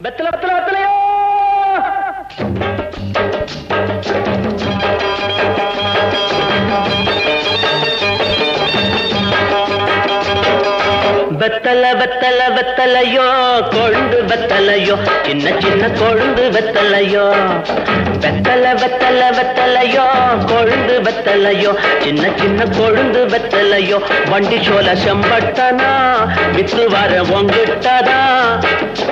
வெத்தல வெத்தல வெத்தலையோ வெத்தல வெத்தல வெத்தலையோ கொழுந்து வெத்தலையோ சின்ன சின்ன கொழுந்து வெத்தலையோ. வெத்தல வெத்தல வெத்தலையோ கொழுந்து வெத்தலையோ சின்ன சின்ன கொழுந்து வெத்தலையோ. வண்டி சோல செம்பட்டனா வித்து வர உங்கிட்டதா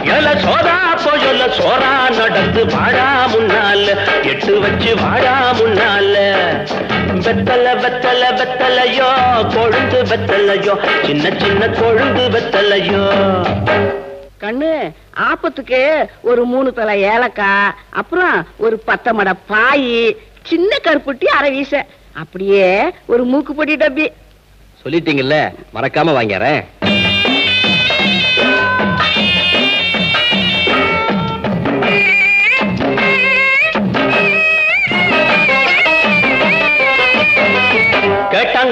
எல சோதா போயொல்ல சோரா நடந்து வாடா முன்னால. எட்டு வச்சு வாடா முன்னால. வெத்தல வெத்தல வெத்தலையோ கொழுந்து வெத்தலையோ சின்ன சின்ன கொழுந்து வெத்தலையோ. கண்ணு ஆப்பத்துக்கு ஒரு மூணு தலை ஏலக்காய் அப்புறம் ஒரு பத்து மட பாய் சின்ன கருப்புட்டி அரை வீச. அப்படியே ஒரு மூக்குப்பொடி டப்பி. சொல்லிட்டீங்கல்ல மறக்காம வாங்கிறேன்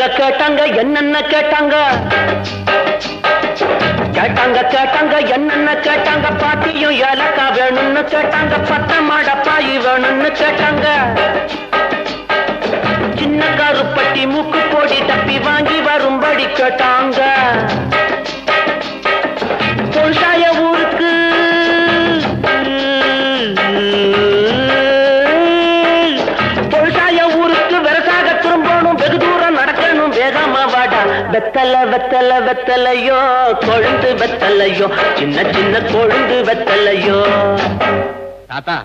கேட்டாங்க கேட்டாங்க என்னென்ன கேட்டாங்க? கேட்டாங்க கேட்டாங்க என்னென்ன கேட்டாங்க? பாட்டியும் ஏலக்கா வேணும்னு கேட்டாங்க பத்த மாடப்பாயி வேணும்னு கேட்டாங்க. சின்ன கருப்பட்டி மூக்கு போடி தப்பி வாங்கி வரும்படி கேட்டாங்க. வெத்தல வெத்தல வெத்தலையோ கொழுந்து வெத்தலையோ சின்ன சின்ன கொழுந்து வெத்தலையோ. தாத்தா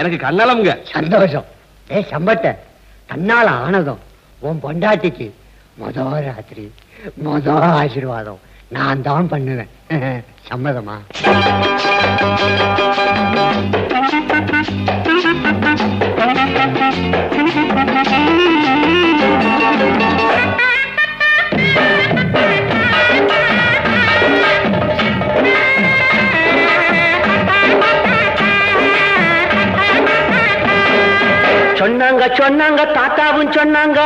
எனக்கு கண்ணளமுங்க சந்தோஷம். ஏ சம்பட்ட தன்னால ஆனதும் உன் பொண்டாட்டிக்கு மொத ராத்திரி மொத ஆசீர்வாதம். நான் தான் பண்ணுவேன். சம்மதமா? சொன்னாங்க சொன்னாங்க தாத்தாவும் சொன்னாங்க.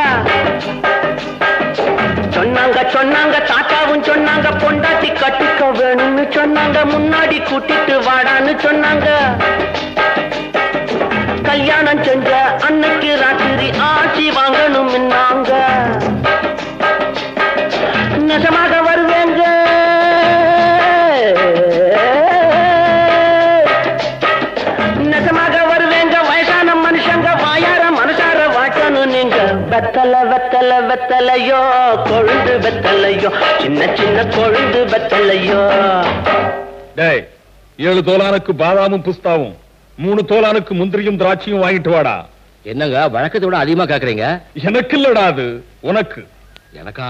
சொன்னாங்க சொன்னாங்க தாத்தாவும் சொன்னாங்க. பொண்டாட்டி கட்டிக்க வேணும்னு சொன்னாங்க. முன்னாடி கூட்டிட்டு வாடான்னு சொன்னாங்க. கல்யாணம் செஞ்ச வெத்தல வெத்தல வெத்தலையோ கொழுந்து வெத்தலையோ சின்ன சின்ன கொழுந்து வெத்தலையோ. டேய் ஏழு தோலானுக்கு பாதாமும் புஸ்தாவும் மூணு தோலானுக்கு முந்திரியும் திராட்சையும் வாங்கிட்டு வாடா. என்னங்க வழக்கத்தை விட அதிகமா கேக்குறீங்க? எனக்கு இல்லடா அது உனக்கு. எனக்கா?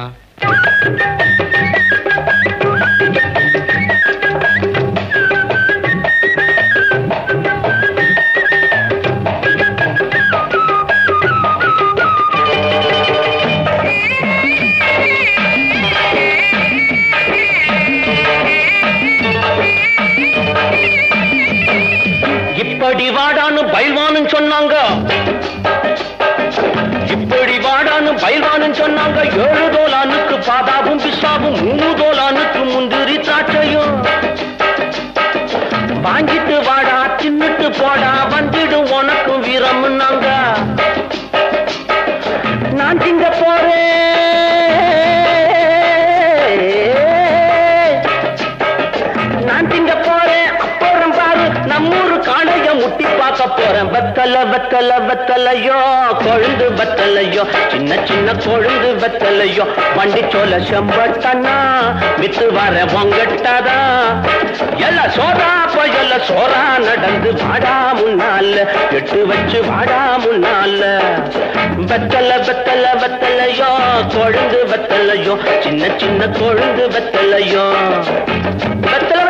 இப்படி வாடான்னு பயில்வானு சொன்னாங்க. இப்படி வாடான்னு பயில்வானு சொன்னாங்க. ஏழு தோலானுக்கு பாதாவும் பிசாவும் மூணு தோலானுக்கு முந்திரி திராட்சையும். வாங்கிட்டு வாடா தின்னுட்டு போடா வந்துடும் உனக்கும் வீரம்னாங்க. நான் திங்க போறேன். நான் திங்க காளைய பார்க்க போறேன். வெத்தல வெத்தல வெத்தலையோ கொழுந்து வெத்தலையோ சின்ன சின்ன கொழுந்து வெத்தலையோ வண்டி சோல செம்பட்டனா வித்து வர பொங்கட்டதா? எல்ல சோதா போயல்ல சோறா நடந்து வாடா முன்னால எட்டு வச்சு வாடா முன்னால. வெத்தல வெத்தல வெத்தலையோ கொழுந்து வெத்தலையோ சின்ன சின்ன கொழுந்து வெத்தலையோ. வெத்தல